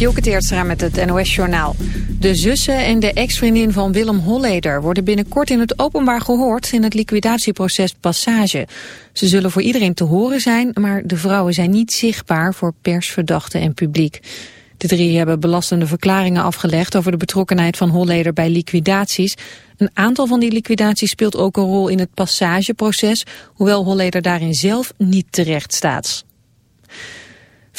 Dielke met het NOS-journaal. De zussen en de ex-vriendin van Willem Holleder worden binnenkort in het openbaar gehoord in het liquidatieproces Passage. Ze zullen voor iedereen te horen zijn, maar de vrouwen zijn niet zichtbaar voor pers, verdachten en publiek. De drie hebben belastende verklaringen afgelegd over de betrokkenheid van Holleder bij liquidaties. Een aantal van die liquidaties speelt ook een rol in het passageproces, hoewel Holleder daarin zelf niet terecht staat.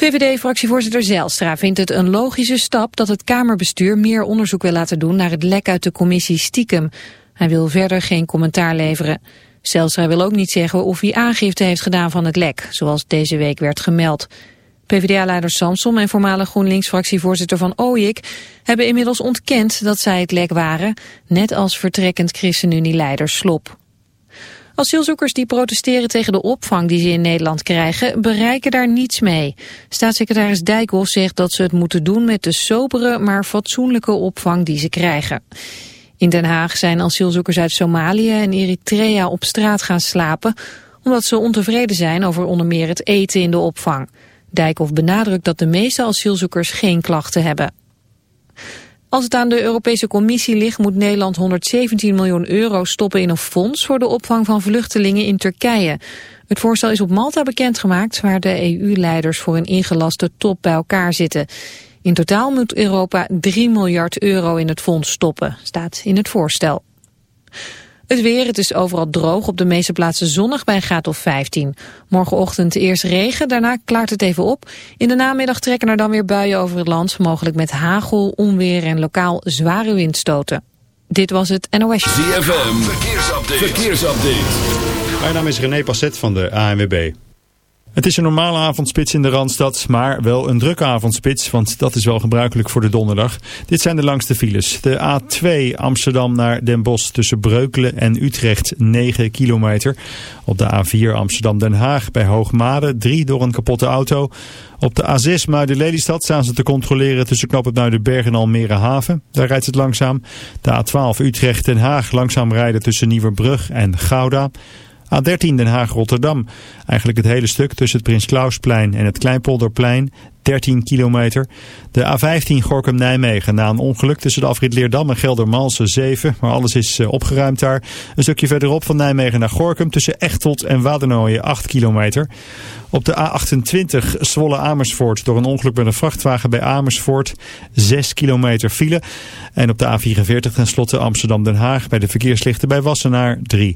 VVD-fractievoorzitter Zijlstra vindt het een logische stap dat het Kamerbestuur meer onderzoek wil laten doen naar het lek uit de commissie Stiekem. Hij wil verder geen commentaar leveren. Zijlstra wil ook niet zeggen of hij aangifte heeft gedaan van het lek, zoals deze week werd gemeld. PvdA-leider Samsom en voormalig GroenLinks-fractievoorzitter van Ooyik hebben inmiddels ontkend dat zij het lek waren, net als vertrekkend ChristenUnie-leider Slop. Asielzoekers die protesteren tegen de opvang die ze in Nederland krijgen, bereiken daar niets mee. Staatssecretaris Dijkhoff zegt dat ze het moeten doen met de sobere, maar fatsoenlijke opvang die ze krijgen. In Den Haag zijn asielzoekers uit Somalië en Eritrea op straat gaan slapen, omdat ze ontevreden zijn over onder meer het eten in de opvang. Dijkhoff benadrukt dat de meeste asielzoekers geen klachten hebben. Als het aan de Europese Commissie ligt moet Nederland 117 miljoen euro stoppen in een fonds voor de opvang van vluchtelingen in Turkije. Het voorstel is op Malta bekendgemaakt waar de EU-leiders voor een ingelaste top bij elkaar zitten. In totaal moet Europa 3 miljard euro in het fonds stoppen, staat in het voorstel. Het weer, het is overal droog, op de meeste plaatsen zonnig bij een graad of 15. Morgenochtend eerst regen, daarna klaart het even op. In de namiddag trekken er dan weer buien over het land, mogelijk met hagel, onweer en lokaal zware windstoten. Dit was het NOS. ZFM, verkeersupdate. verkeersupdate. Mijn naam is René Passet van de ANWB. Het is een normale avondspits in de Randstad, maar wel een drukke avondspits, want dat is wel gebruikelijk voor de donderdag. Dit zijn de langste files. De A2 Amsterdam naar Den Bosch tussen Breukelen en Utrecht 9 kilometer. Op de A4 Amsterdam-Den Haag bij Hoogmade 3 door een kapotte auto. Op de A6 Muiden-Lelystad staan ze te controleren tussen knop het Muidenberg en Almere Haven. Daar rijdt het langzaam. De A12 Utrecht-Den Haag langzaam rijden tussen Nieuwerbrug en Gouda. A13 Den Haag-Rotterdam. Eigenlijk het hele stuk tussen het Prins Klausplein en het Kleinpolderplein. 13 kilometer. De A15 Gorkum-Nijmegen na een ongeluk tussen de afrit Leerdam en Geldermalsen 7. Maar alles is eh, opgeruimd daar. Een stukje verderop van Nijmegen naar Gorkum tussen Echtelt en Wadernooien 8 kilometer. Op de A28 Zwolle-Amersfoort door een ongeluk met een vrachtwagen bij Amersfoort 6 kilometer file. En op de A44 tenslotte Amsterdam-Den Haag bij de verkeerslichten bij Wassenaar 3.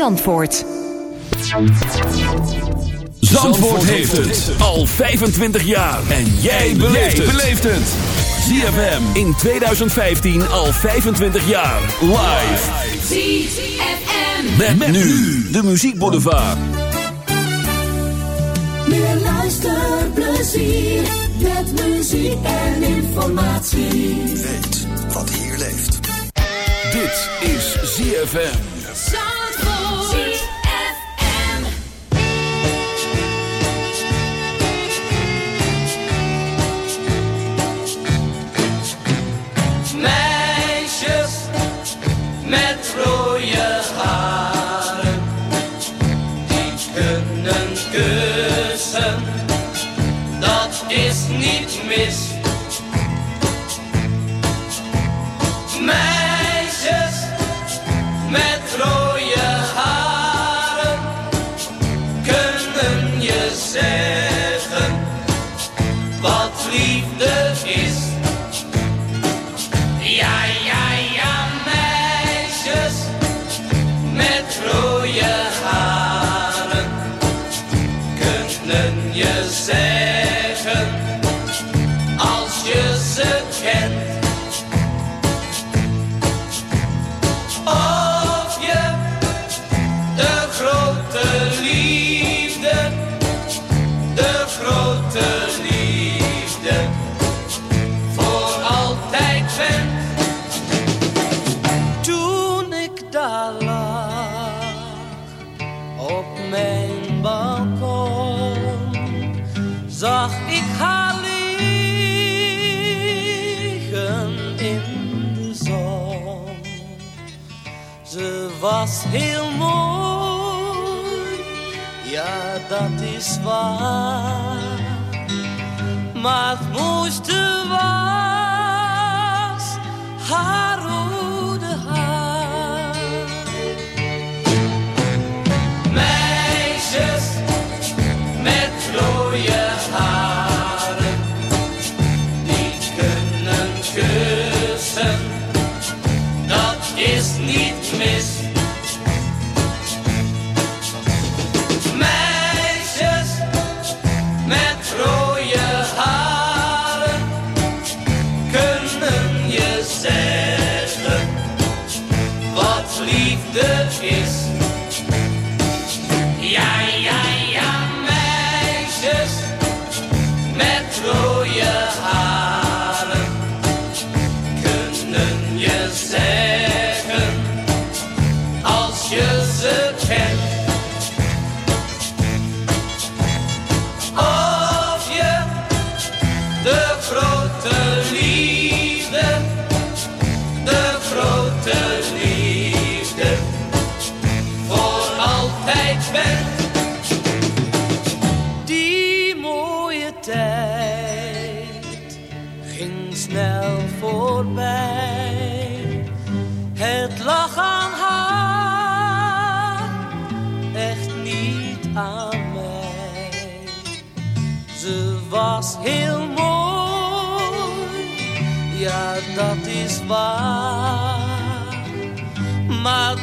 Zandvoort. Zandvoort heeft het al 25 jaar. En jij beleeft het. ZFM in 2015 al 25 jaar. Live. ZFM. Met, met nu de Muziek Boulevard. Meer luisterplezier. Met muziek en informatie. Weet wat hier leeft. Dit is ZFM. Grooie haren die kunnen keuzen, dat is niet mis. Heel mooi, ja dat is waar. Maar het mooiste was haar de dat is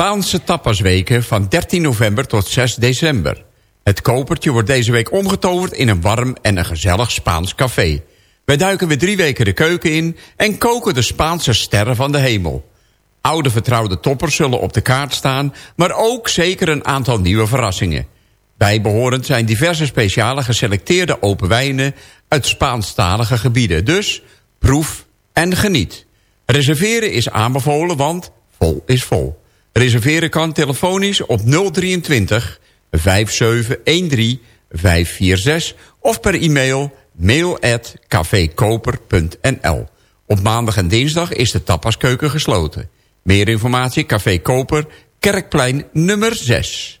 Spaanse tapasweken van 13 november tot 6 december. Het kopertje wordt deze week omgetoverd in een warm en een gezellig Spaans café. Wij duiken weer drie weken de keuken in en koken de Spaanse sterren van de hemel. Oude vertrouwde toppers zullen op de kaart staan, maar ook zeker een aantal nieuwe verrassingen. Bijbehorend zijn diverse speciale geselecteerde open wijnen uit Spaanstalige gebieden. Dus proef en geniet. Reserveren is aanbevolen, want vol is vol. Reserveren kan telefonisch op 023 5713 546 of per e-mail mail at cafekoper.nl. Op maandag en dinsdag is de tapaskeuken gesloten. Meer informatie, Café Koper, Kerkplein nummer 6.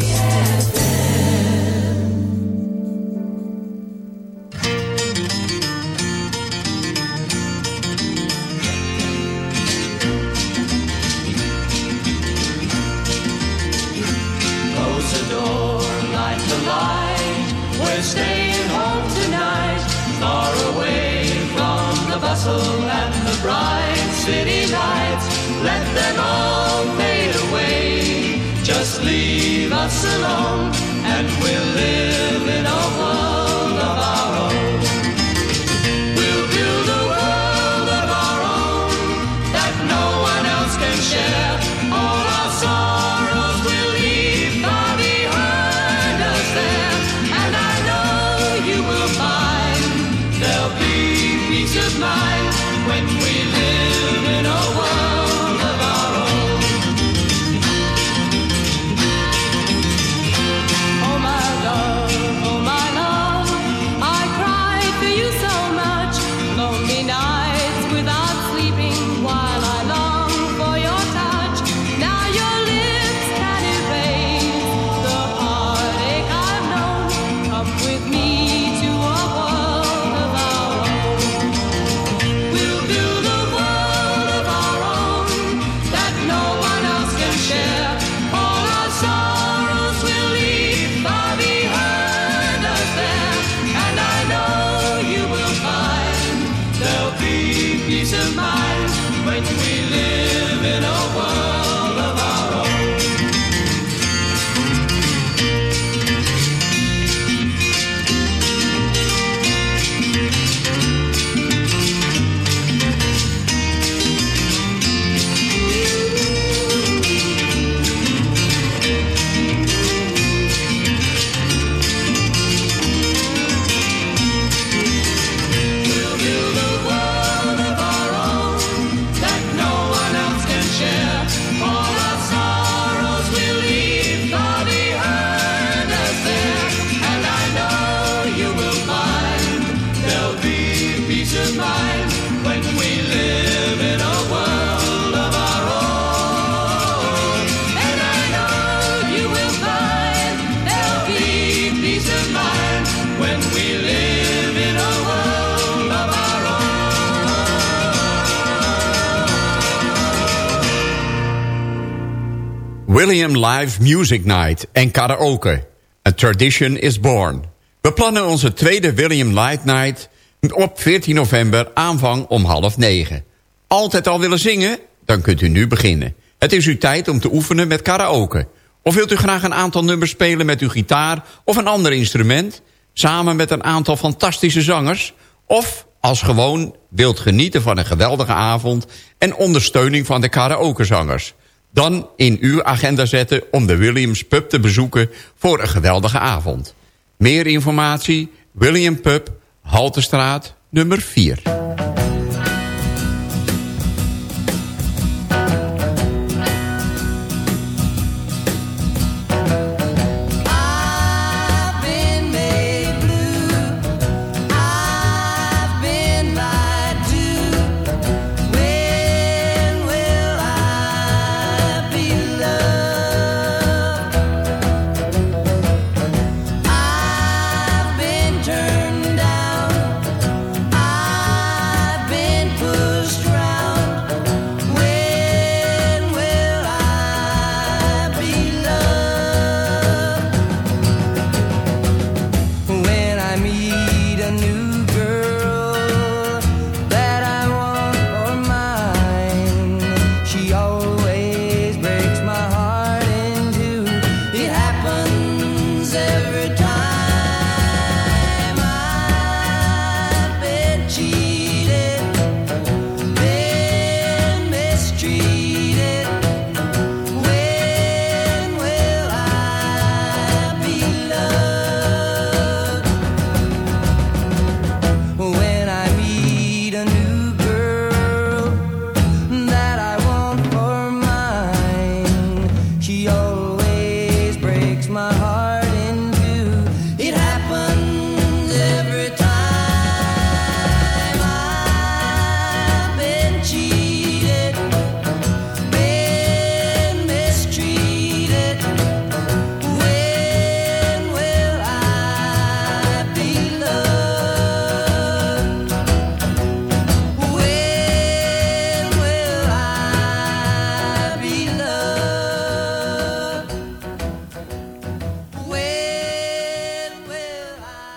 Live Music Night en karaoke. A tradition is born. We plannen onze tweede William Live Night op 14 november aanvang om half negen. Altijd al willen zingen? Dan kunt u nu beginnen. Het is uw tijd om te oefenen met karaoke. Of wilt u graag een aantal nummers spelen met uw gitaar of een ander instrument? Samen met een aantal fantastische zangers? Of als gewoon wilt genieten van een geweldige avond... en ondersteuning van de karaokezangers? Dan in uw agenda zetten om de Williams Pub te bezoeken voor een geweldige avond. Meer informatie, William Pub, Haltestraat, nummer 4.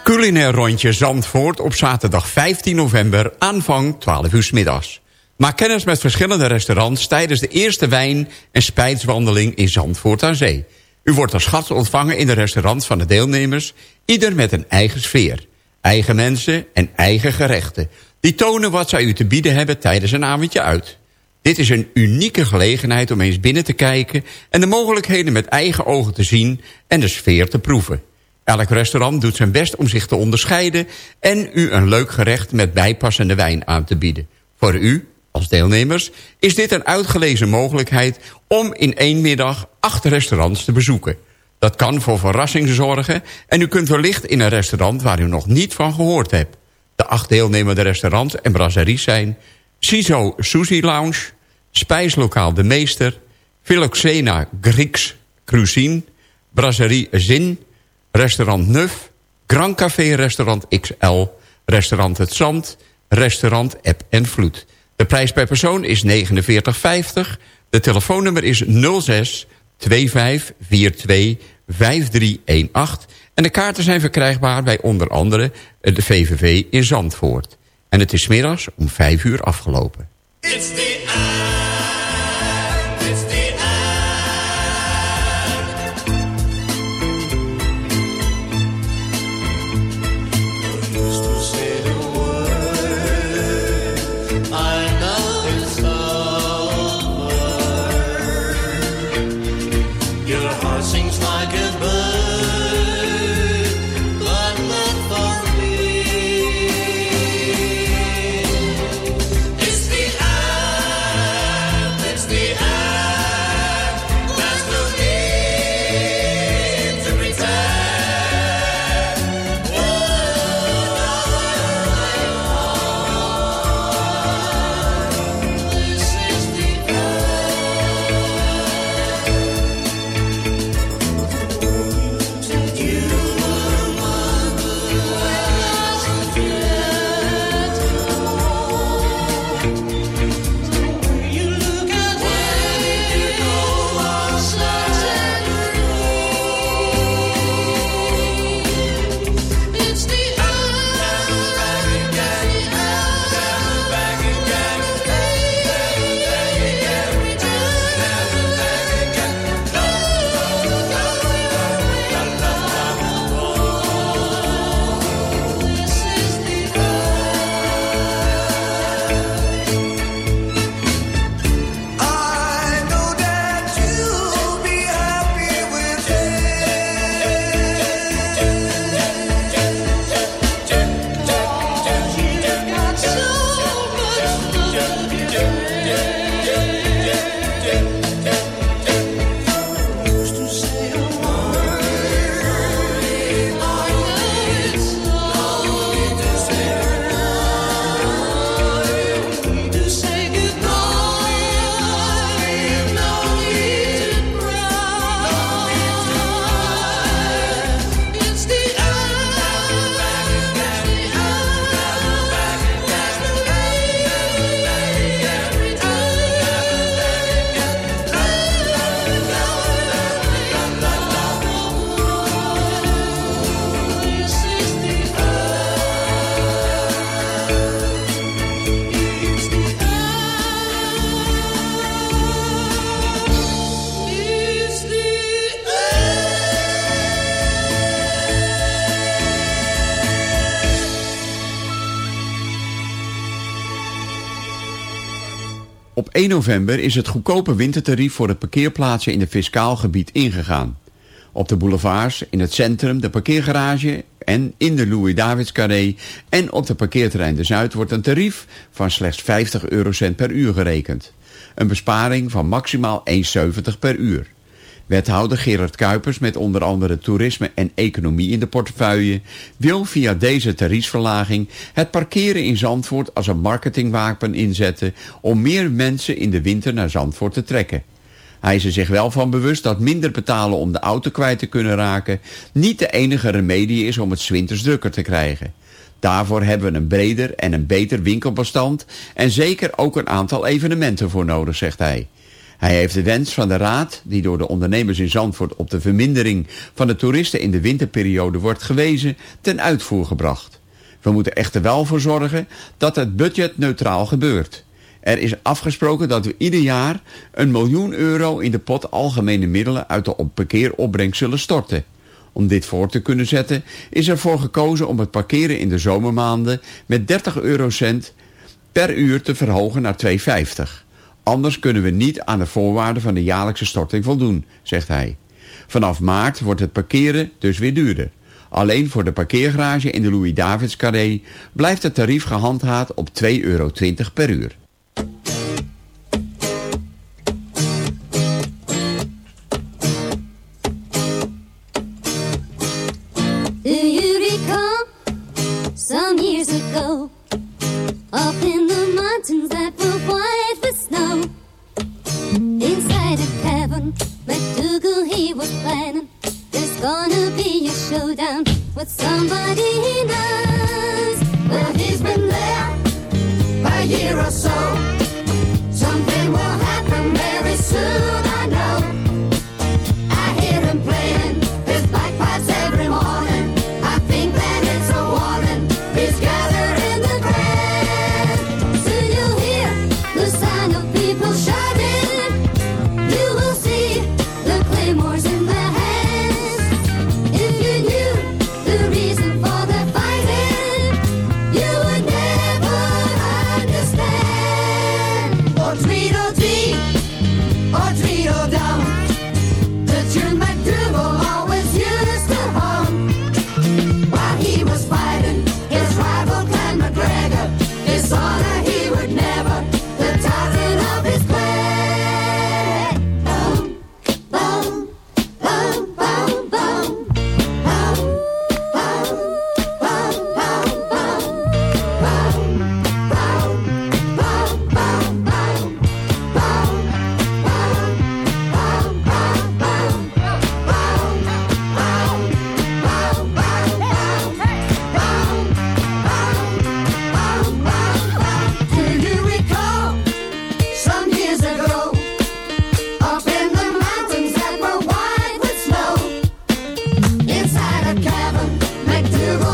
Culinair rondje Zandvoort op zaterdag 15 november aanvang 12 uur middags. Maak kennis met verschillende restaurants tijdens de eerste wijn- en spijtswandeling in Zandvoort aan Zee. U wordt als gast ontvangen in de restaurants van de deelnemers, ieder met een eigen sfeer. Eigen mensen en eigen gerechten. Die tonen wat zij u te bieden hebben tijdens een avondje uit. Dit is een unieke gelegenheid om eens binnen te kijken... en de mogelijkheden met eigen ogen te zien en de sfeer te proeven. Elk restaurant doet zijn best om zich te onderscheiden... en u een leuk gerecht met bijpassende wijn aan te bieden. Voor u, als deelnemers, is dit een uitgelezen mogelijkheid... om in één middag acht restaurants te bezoeken. Dat kan voor verrassing zorgen... en u kunt wellicht in een restaurant waar u nog niet van gehoord hebt. De acht deelnemende restaurants en brasseries zijn... CISO Sushi Lounge, Spijslokaal De Meester... Philoxena Grieks Cuisine, Brasserie Zin restaurant Nuf, Grand Café Restaurant XL, restaurant Het Zand, restaurant App en Vloed. De prijs per persoon is 49,50. De telefoonnummer is 06 2542 5318. En de kaarten zijn verkrijgbaar bij onder andere de VVV in Zandvoort. En het is middags om 5 uur afgelopen. Op the 1 november is het goedkope wintertarief voor het parkeerplaatsen in het fiscaal gebied ingegaan. Op de boulevards, in het centrum, de parkeergarage en in de Louis-Davids Carré en op de parkeerterrein de Zuid wordt een tarief van slechts 50 eurocent per uur gerekend. Een besparing van maximaal 1,70 per uur. Wethouder Gerard Kuipers met onder andere toerisme en economie in de portefeuille... wil via deze tariefsverlaging het parkeren in Zandvoort als een marketingwapen inzetten... om meer mensen in de winter naar Zandvoort te trekken. Hij is er zich wel van bewust dat minder betalen om de auto kwijt te kunnen raken... niet de enige remedie is om het zwinters drukker te krijgen. Daarvoor hebben we een breder en een beter winkelbestand... en zeker ook een aantal evenementen voor nodig, zegt hij. Hij heeft de wens van de Raad, die door de ondernemers in Zandvoort op de vermindering van de toeristen in de winterperiode wordt gewezen, ten uitvoer gebracht. We moeten echter wel voor zorgen dat het budget neutraal gebeurt. Er is afgesproken dat we ieder jaar een miljoen euro in de pot algemene middelen uit de parkeeropbrengst zullen storten. Om dit voor te kunnen zetten is ervoor gekozen om het parkeren in de zomermaanden met 30 eurocent per uur te verhogen naar 2,50. Anders kunnen we niet aan de voorwaarden van de jaarlijkse storting voldoen, zegt hij. Vanaf maart wordt het parkeren dus weer duurder. Alleen voor de parkeergarage in de Louis-Davids Carré blijft het tarief gehandhaafd op 2,20 euro per uur.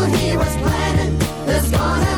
He was planning. There's gonna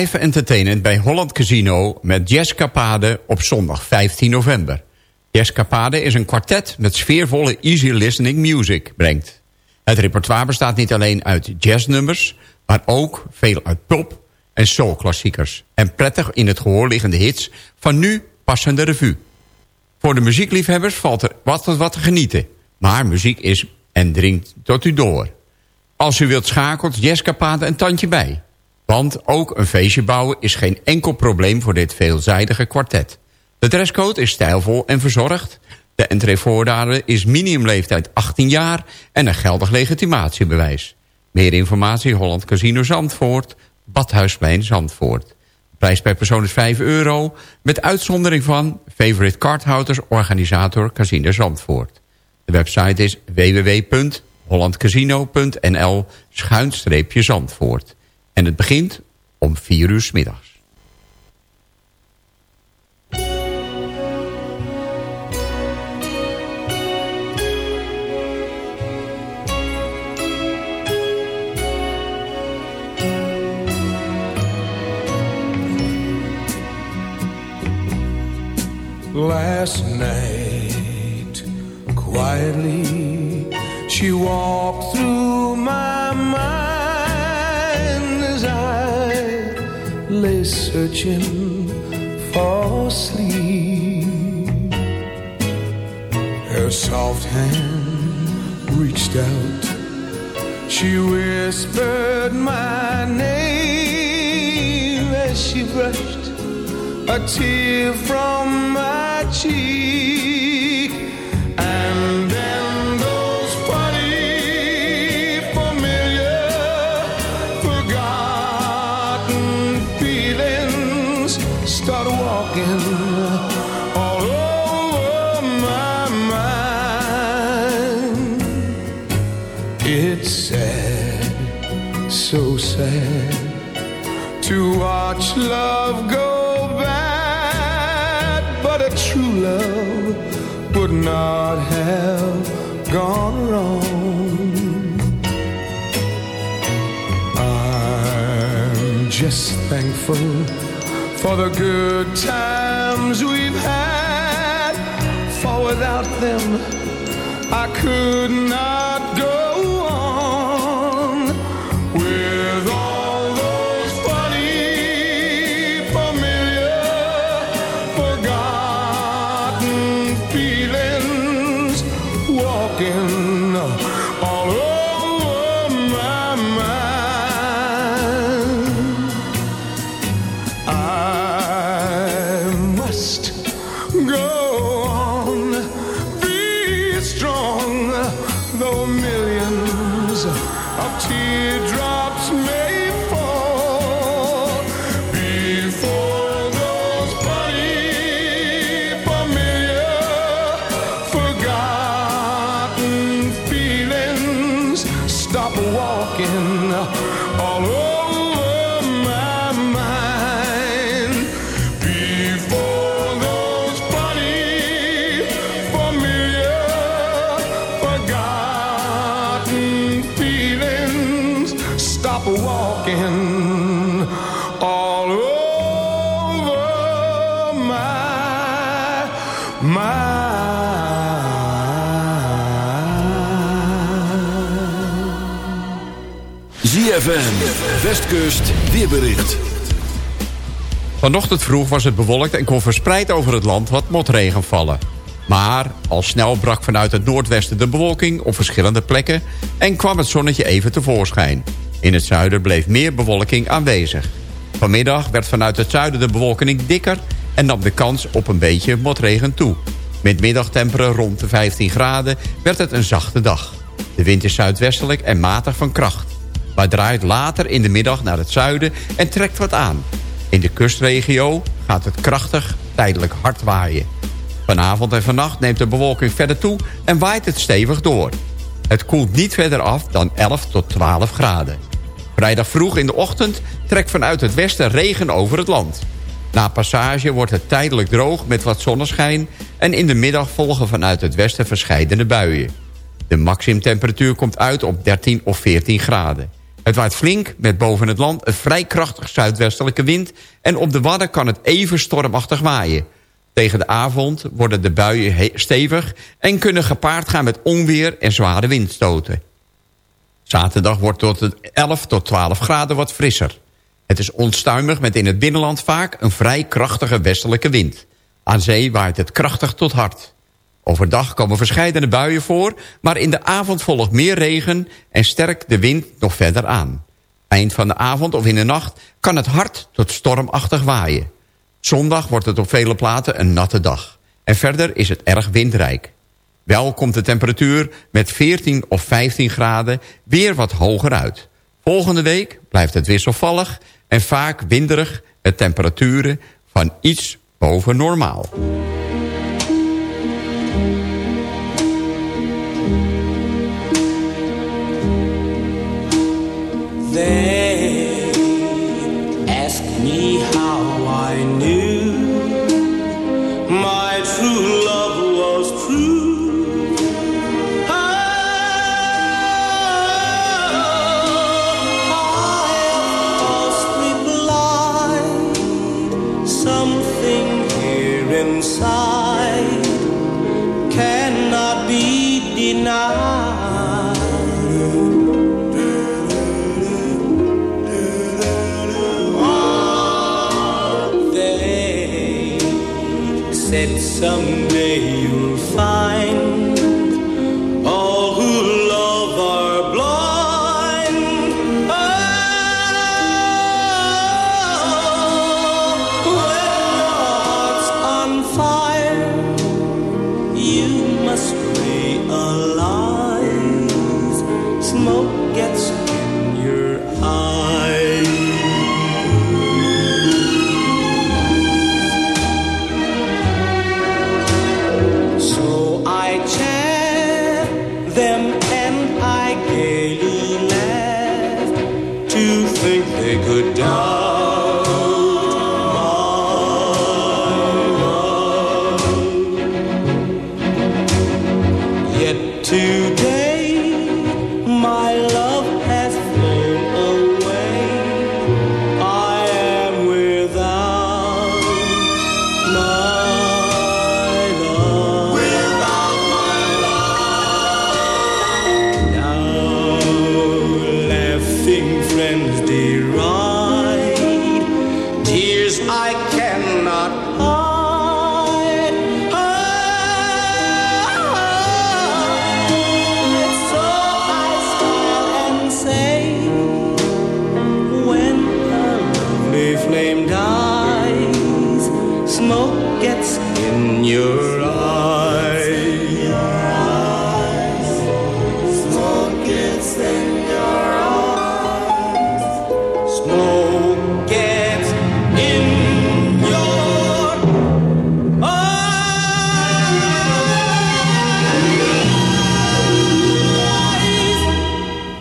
Live entertainment bij Holland Casino met Jazzcapade op zondag 15 november. Jazzcapade is een kwartet met sfeervolle easy listening music brengt. Het repertoire bestaat niet alleen uit jazznummers, maar ook veel uit pop en soulklassiekers. En prettig in het gehoor liggende hits van nu passende revue. Voor de muziekliefhebbers valt er wat, wat te genieten. Maar muziek is en dringt tot u door. Als u wilt schakelt, jazzkapade een tandje bij. Want ook een feestje bouwen is geen enkel probleem voor dit veelzijdige kwartet. De dresscode is stijlvol en verzorgd. De entreevoorwaarde is minimumleeftijd 18 jaar en een geldig legitimatiebewijs. Meer informatie Holland Casino Zandvoort, Badhuisplein Zandvoort. prijs per persoon is 5 euro, met uitzondering van Favorite Cardhouders Organisator Casino Zandvoort. De website is www.hollandcasino.nl schuinstreepje Zandvoort. En het begint om 4 uur middags. Last night, quietly, she walked through my lay searching for sleep. Her soft hand reached out, she whispered my name as she brushed a tear from my cheek, not have gone wrong. I'm just thankful for the good times we've had, for without them I could not go Westkust, weerbericht. Vanochtend vroeg was het bewolkt en kon verspreid over het land wat motregen vallen. Maar al snel brak vanuit het noordwesten de bewolking op verschillende plekken... en kwam het zonnetje even tevoorschijn. In het zuiden bleef meer bewolking aanwezig. Vanmiddag werd vanuit het zuiden de bewolking dikker... en nam de kans op een beetje motregen toe. Met middagtemperen rond de 15 graden werd het een zachte dag. De wind is zuidwestelijk en matig van kracht maar draait later in de middag naar het zuiden en trekt wat aan. In de kustregio gaat het krachtig tijdelijk hard waaien. Vanavond en vannacht neemt de bewolking verder toe en waait het stevig door. Het koelt niet verder af dan 11 tot 12 graden. Vrijdag vroeg in de ochtend trekt vanuit het westen regen over het land. Na passage wordt het tijdelijk droog met wat zonneschijn... en in de middag volgen vanuit het westen verscheidene buien. De maximumtemperatuur komt uit op 13 of 14 graden. Het waait flink met boven het land een vrij krachtig zuidwestelijke wind... en op de Wadden kan het even stormachtig waaien. Tegen de avond worden de buien stevig... en kunnen gepaard gaan met onweer en zware windstoten. Zaterdag wordt tot het 11 tot 12 graden wat frisser. Het is onstuimig met in het binnenland vaak een vrij krachtige westelijke wind. Aan zee waait het krachtig tot hard. Overdag komen verscheidene buien voor, maar in de avond volgt meer regen en sterkt de wind nog verder aan. Eind van de avond of in de nacht kan het hard tot stormachtig waaien. Zondag wordt het op vele plaatsen een natte dag. En verder is het erg windrijk. Wel komt de temperatuur met 14 of 15 graden weer wat hoger uit. Volgende week blijft het wisselvallig en vaak winderig met temperaturen van iets boven normaal. They ask me how I knew my true love was true. Ah, I reply something here inside someday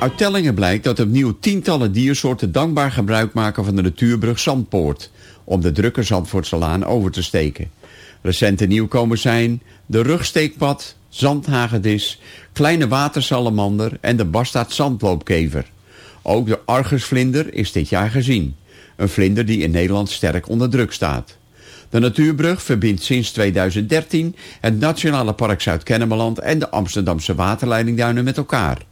Uit tellingen blijkt dat opnieuw tientallen diersoorten dankbaar gebruik maken van de natuurbrug Zandpoort, om de drukke Zandvoortselaan over te steken. Recente nieuwkomers zijn de rugsteekpad, zandhagedis, kleine watersalamander en de bastaard zandloopkever. Ook de argusvlinder is dit jaar gezien. Een vlinder die in Nederland sterk onder druk staat. De natuurbrug verbindt sinds 2013 het Nationale Park Zuid-Kennemerland en de Amsterdamse waterleidingduinen met elkaar.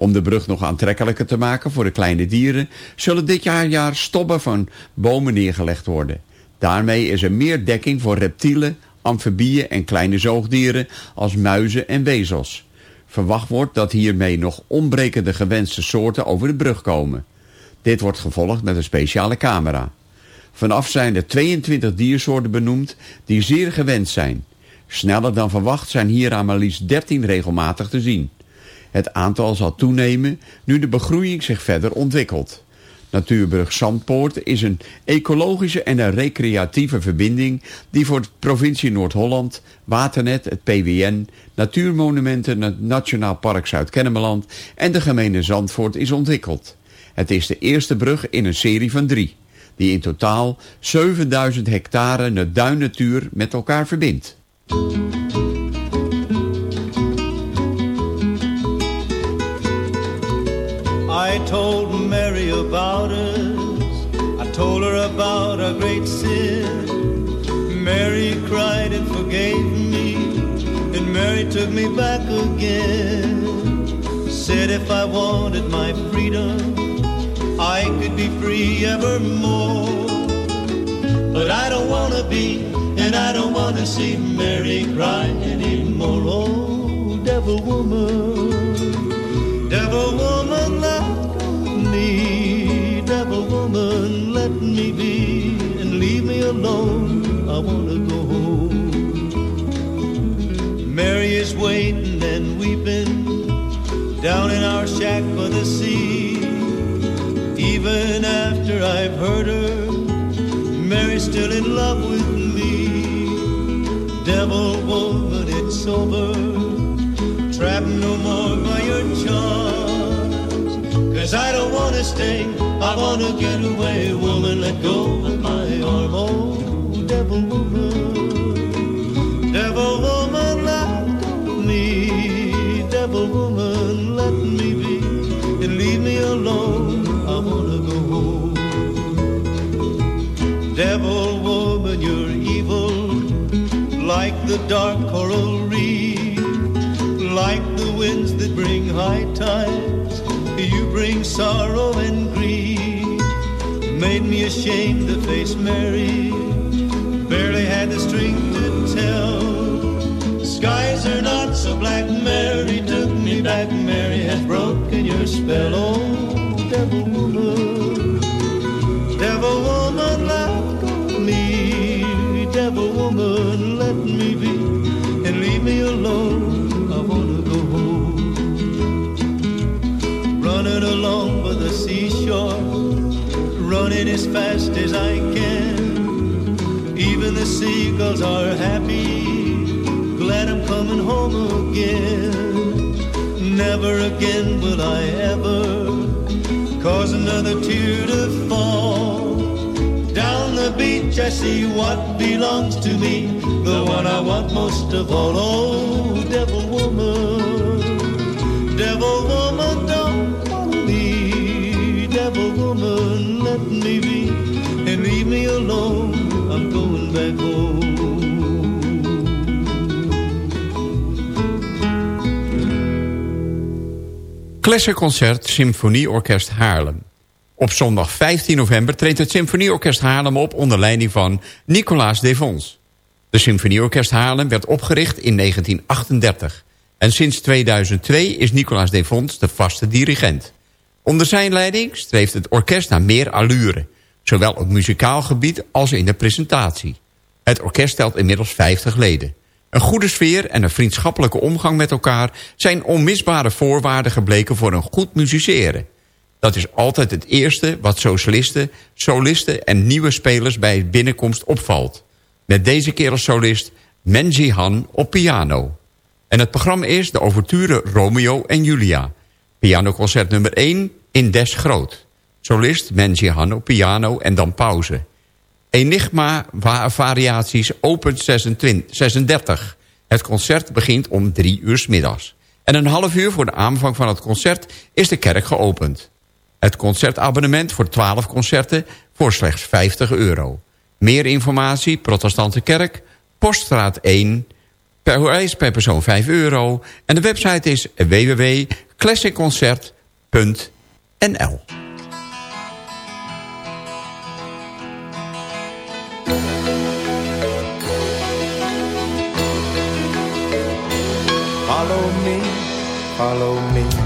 Om de brug nog aantrekkelijker te maken voor de kleine dieren... zullen dit jaar, jaar stobben van bomen neergelegd worden. Daarmee is er meer dekking voor reptielen, amfibieën en kleine zoogdieren... als muizen en wezels. Verwacht wordt dat hiermee nog onbrekende gewenste soorten over de brug komen. Dit wordt gevolgd met een speciale camera. Vanaf zijn er 22 diersoorten benoemd die zeer gewenst zijn. Sneller dan verwacht zijn hier aan maar liefst 13 regelmatig te zien. Het aantal zal toenemen nu de begroeiing zich verder ontwikkelt. Natuurbrug Zandpoort is een ecologische en een recreatieve verbinding... die voor de provincie Noord-Holland, Waternet, het PWN... Natuurmonumenten, het Nationaal Park Zuid-Kennemerland... en de gemeente Zandvoort is ontwikkeld. Het is de eerste brug in een serie van drie... die in totaal 7000 hectare duinnatuur met elkaar verbindt. I told Mary about us. I told her about our great sin. Mary cried and forgave me. And Mary took me back again. Said if I wanted my freedom, I could be free evermore. But I don't want to be And I don't want to see Mary cry anymore. Oh, devil woman, woman, let me be and leave me alone. I want to go home. Mary is waiting and weeping down in our shack by the sea. Even after I've hurt her, Mary's still in love with me. Devil woman, it's over. Trapped no more by your charms. Cause I don't wanna stay, wanna get away. Woman, let go of my arm. Oh, devil woman, devil woman, let me. Devil woman, let me be. And leave me alone, I wanna go home. Devil woman, you're evil, like the dark coral reef, like the winds that bring high tides. You bring sorrow and. Made me ashamed to face Mary. Barely had the strength to tell. Skies are not so black. Mary took me back. Mary has broken your spell. Oh, devil woman, devil woman, let me. Devil woman, let me be and leave me alone. I wanna go home. Running along by the seashore, running as fast as I can. Even the seagulls are happy, glad I'm coming home again. Never again will I ever cause another tear to fall. Down the beach I see what belongs to me, the one I want most of all. Oh, Klessenconcert Symfonieorkest Haarlem. Op zondag 15 november treedt het Symfonieorkest Haarlem op... onder leiding van Nicolaas Devons. De Symfonieorkest Haarlem werd opgericht in 1938. En sinds 2002 is Nicolaas Devons de vaste dirigent. Onder zijn leiding streeft het orkest naar meer allure... zowel op muzikaal gebied als in de presentatie. Het orkest telt inmiddels 50 leden. Een goede sfeer en een vriendschappelijke omgang met elkaar... zijn onmisbare voorwaarden gebleken voor een goed musiceren. Dat is altijd het eerste wat socialisten, solisten en nieuwe spelers bij binnenkomst opvalt. Met deze keer als solist Menji Han op piano. En het programma is de overture Romeo en Julia. Pianoconcert nummer 1 in Des Groot. Solist Menji Han op piano en dan pauze. Enigma variaties Open 36. Het concert begint om drie uur 's middags. En een half uur voor de aanvang van het concert is de kerk geopend. Het concertabonnement voor 12 concerten voor slechts 50 euro. Meer informatie, Protestante Kerk, Poststraat 1, per per persoon 5 euro. En de website is www.classicconcert.nl follow me.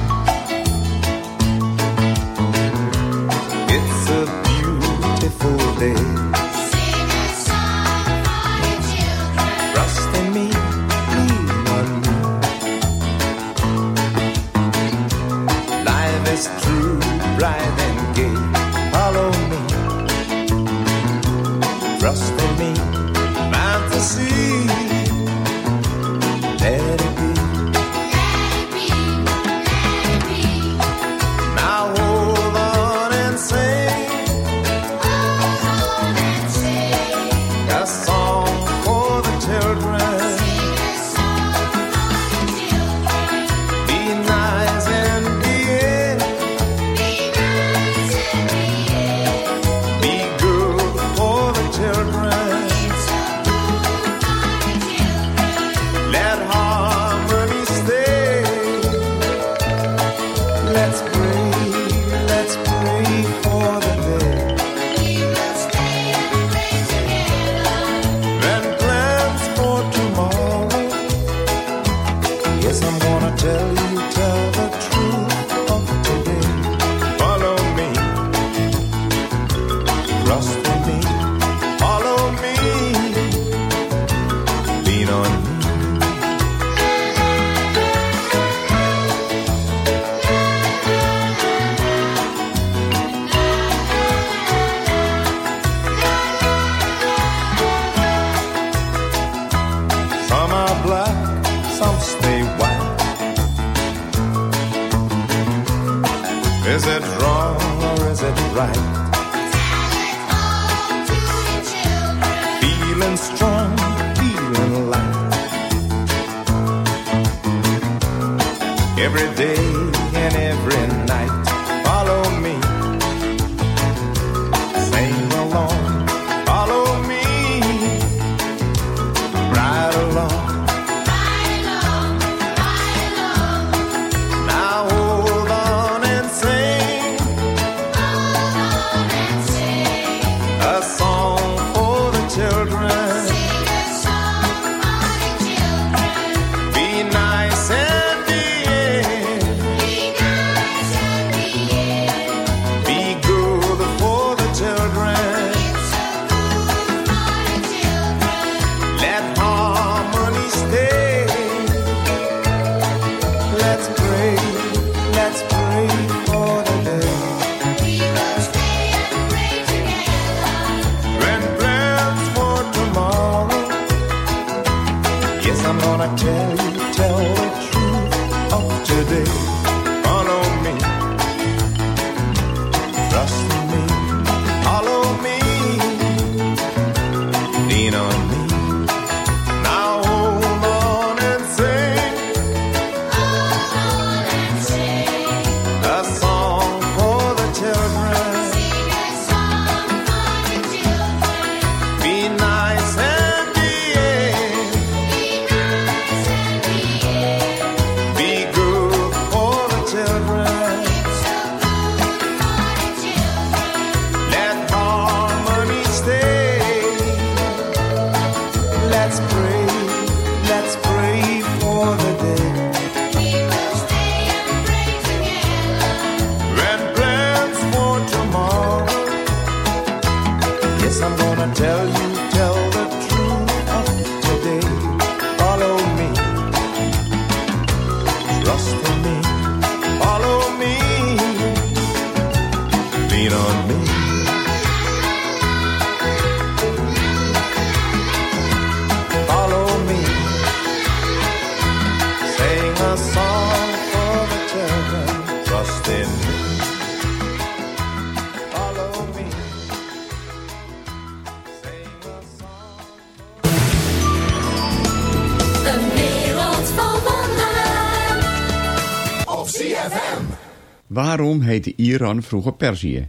Iran vroeger Perzië?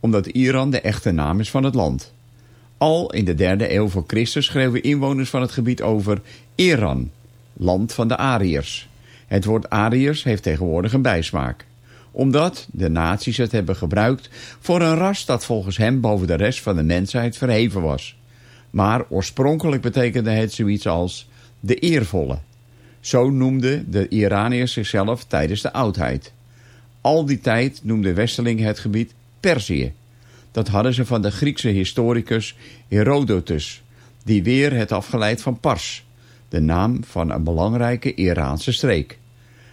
Omdat Iran de echte naam is van het land. Al in de derde eeuw voor Christus schreven inwoners van het gebied over Iran, land van de Ariërs. Het woord Ariërs heeft tegenwoordig een bijsmaak. Omdat de nazi's het hebben gebruikt voor een ras dat volgens hem boven de rest van de mensheid verheven was. Maar oorspronkelijk betekende het zoiets als de eervolle. Zo noemden de Iraniërs zichzelf tijdens de oudheid. Al die tijd noemde Westerling het gebied Perzië. Dat hadden ze van de Griekse historicus Herodotus, die weer het afgeleid van Pars, de naam van een belangrijke Iraanse streek.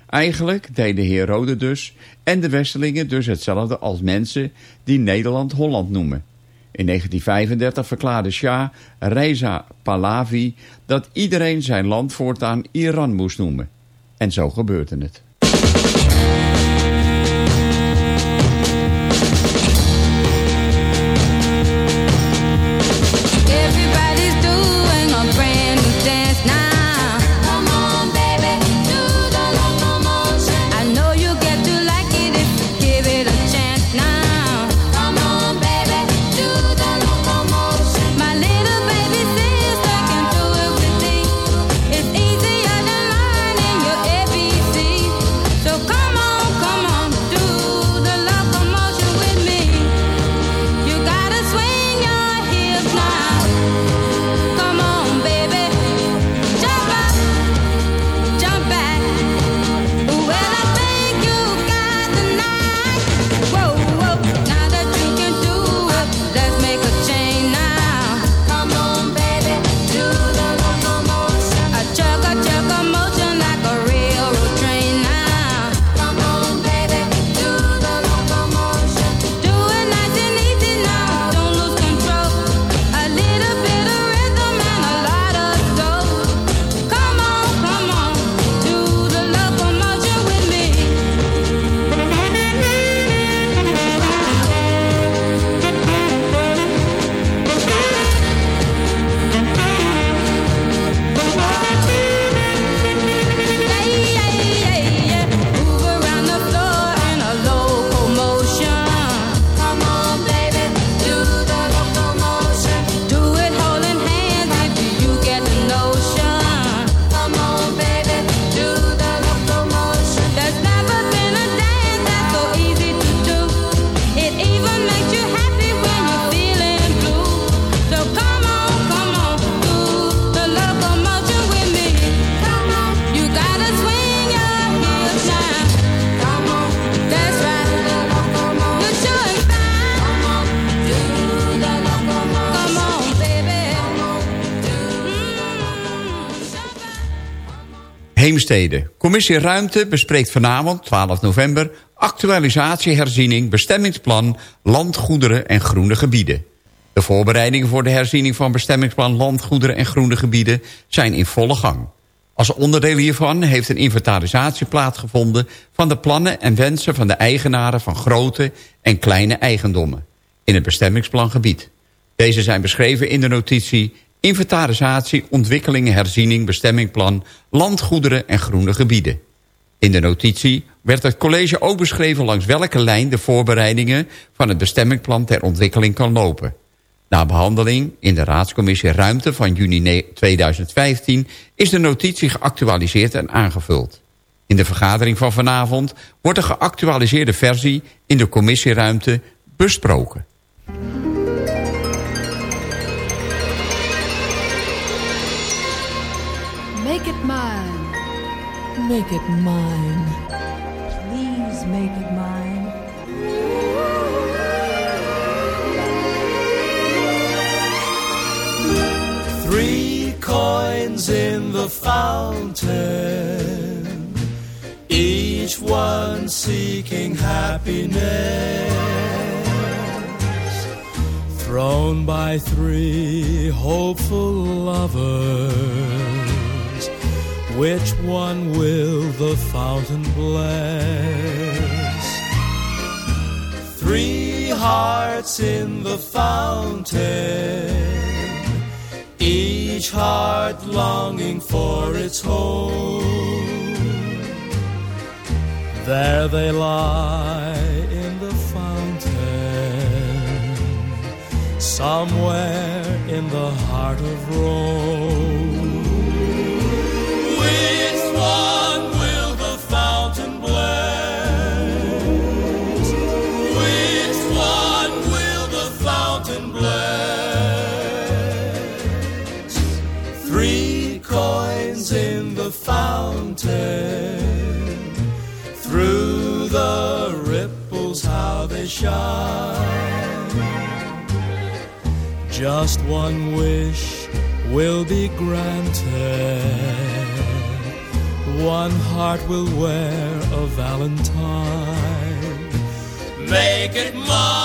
Eigenlijk deden Herodotus en de Westerlingen dus hetzelfde als mensen die Nederland Holland noemen. In 1935 verklaarde Shah Reza Pahlavi dat iedereen zijn land voortaan Iran moest noemen. En zo gebeurde het. Commissie Ruimte bespreekt vanavond, 12 november... actualisatie, herziening, bestemmingsplan... landgoederen en groene gebieden. De voorbereidingen voor de herziening van bestemmingsplan... landgoederen en groene gebieden zijn in volle gang. Als onderdeel hiervan heeft een inventarisatie plaatsgevonden... van de plannen en wensen van de eigenaren van grote en kleine eigendommen... in het bestemmingsplangebied. Deze zijn beschreven in de notitie inventarisatie, ontwikkelingen, herziening, bestemmingplan, landgoederen en groene gebieden. In de notitie werd het college ook beschreven langs welke lijn de voorbereidingen van het bestemmingplan ter ontwikkeling kan lopen. Na behandeling in de raadscommissie Ruimte van juni 2015 is de notitie geactualiseerd en aangevuld. In de vergadering van vanavond wordt de geactualiseerde versie in de commissieruimte besproken. Make it mine. Please make it mine. Three coins in the fountain, each one seeking happiness. Thrown by three hopeful lovers, which one will the fountain bless? Three hearts in the fountain each heart longing for its home. There they lie in the fountain, somewhere in the heart of Rome. Just one wish will be granted. One heart will wear a valentine. Make it mine.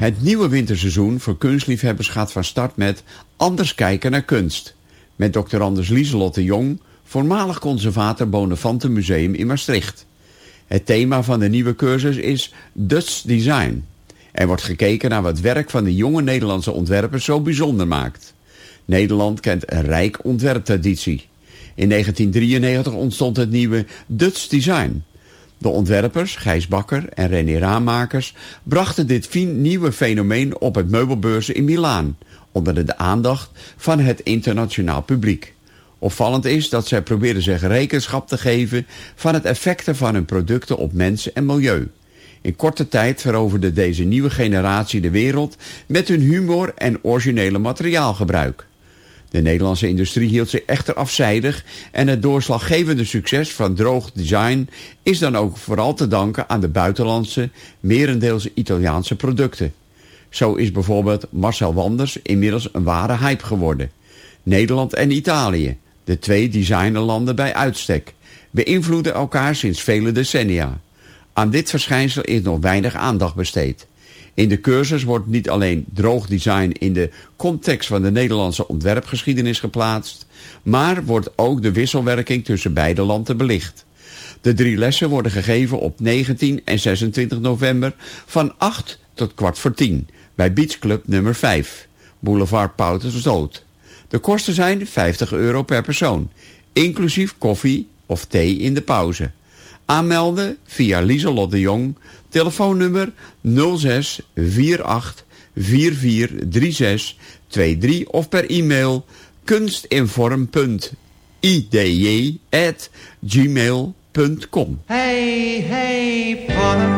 Het nieuwe winterseizoen voor kunstliefhebbers gaat van start met Anders kijken naar kunst. Met Dr. Anders Lieselotte Jong, voormalig conservator Bonafante Museum in Maastricht. Het thema van de nieuwe cursus is Dutch Design. Er wordt gekeken naar wat werk van de jonge Nederlandse ontwerpers zo bijzonder maakt. Nederland kent een rijk ontwerptraditie. In 1993 ontstond het nieuwe Dutch Design. De ontwerpers, Gijs Bakker en René Raammakers... brachten dit nieuwe fenomeen op het meubelbeurzen in Milaan... onder de aandacht van het internationaal publiek. Opvallend is dat zij probeerden zich rekenschap te geven... van het effecten van hun producten op mensen en milieu. In korte tijd veroverde deze nieuwe generatie de wereld... met hun humor en originele materiaalgebruik. De Nederlandse industrie hield zich echter afzijdig en het doorslaggevende succes van droog design is dan ook vooral te danken aan de buitenlandse, merendeels Italiaanse producten. Zo is bijvoorbeeld Marcel Wanders inmiddels een ware hype geworden. Nederland en Italië, de twee designerlanden bij uitstek, beïnvloeden elkaar sinds vele decennia. Aan dit verschijnsel is nog weinig aandacht besteed. In de cursus wordt niet alleen droog design in de context van de Nederlandse ontwerpgeschiedenis geplaatst, maar wordt ook de wisselwerking tussen beide landen belicht. De drie lessen worden gegeven op 19 en 26 november van 8 tot kwart voor 10 bij Beach Club nummer 5, Boulevard Dood. De kosten zijn 50 euro per persoon, inclusief koffie of thee in de pauze. Aanmelden via Lieselot de Jong, telefoonnummer 06 48 44 36 23 of per e-mail kunstinform.idj@gmail.com. Hey, hey, Paula,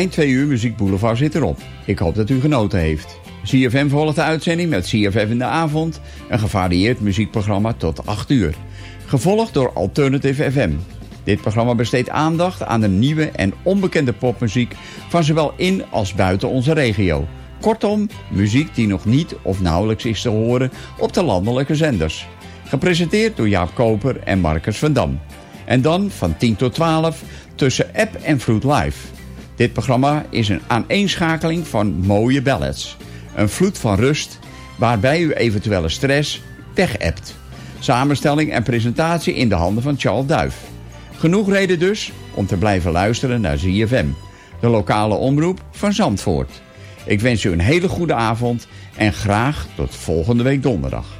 Mijn twee uur Muziek Boulevard zit erop. Ik hoop dat u genoten heeft. CFM volgt de uitzending met CFM in de avond. Een gevarieerd muziekprogramma tot 8 uur. Gevolgd door Alternative FM. Dit programma besteedt aandacht aan de nieuwe en onbekende popmuziek... van zowel in als buiten onze regio. Kortom, muziek die nog niet of nauwelijks is te horen op de landelijke zenders. Gepresenteerd door Jaap Koper en Marcus van Dam. En dan van 10 tot 12 tussen App en Fruit Live. Dit programma is een aaneenschakeling van mooie ballads. Een vloed van rust waarbij u eventuele stress weg-appt. Samenstelling en presentatie in de handen van Charles Duif. Genoeg reden dus om te blijven luisteren naar ZFM, de lokale omroep van Zandvoort. Ik wens u een hele goede avond en graag tot volgende week donderdag.